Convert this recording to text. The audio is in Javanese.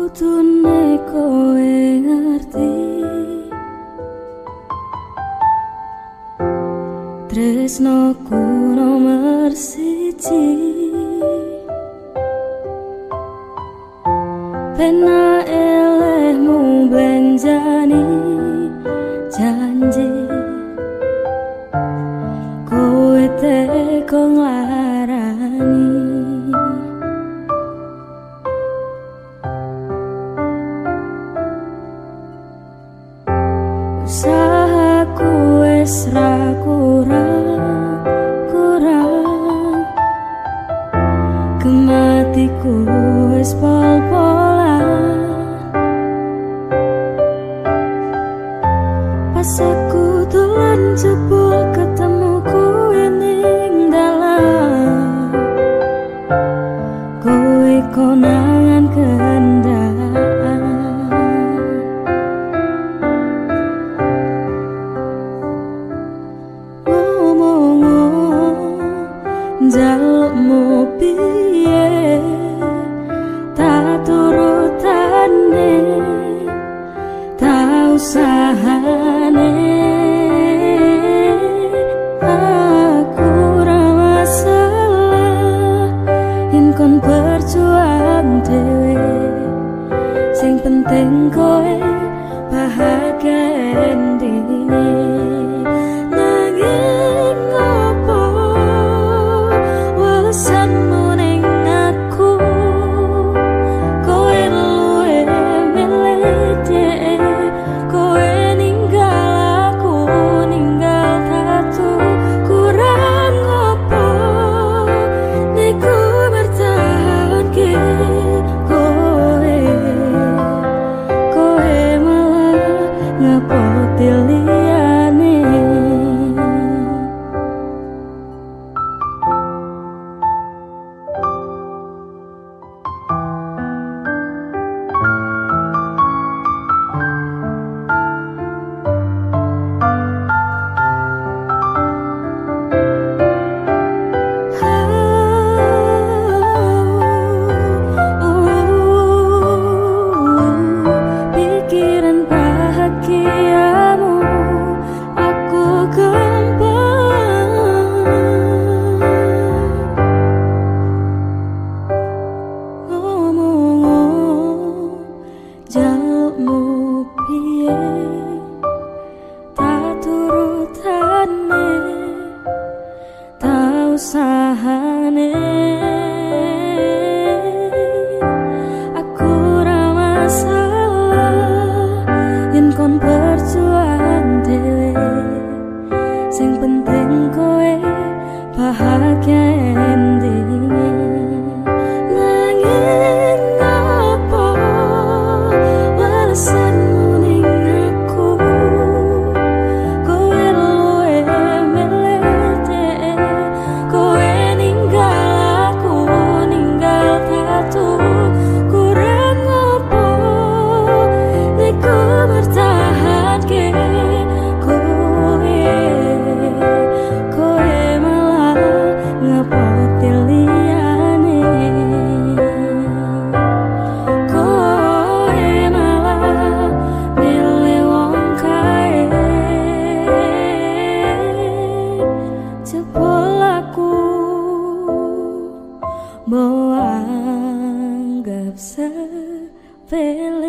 kudune kowe ngerti Tresno ku nomor siji Pena elehmu benjani janji Kowe teko usahaku wis ra kurang kurang kematiku wis pol-polan. Pas aku dolan jebul penting koe bahagiaen diri 别离目边 Mau anggap sepele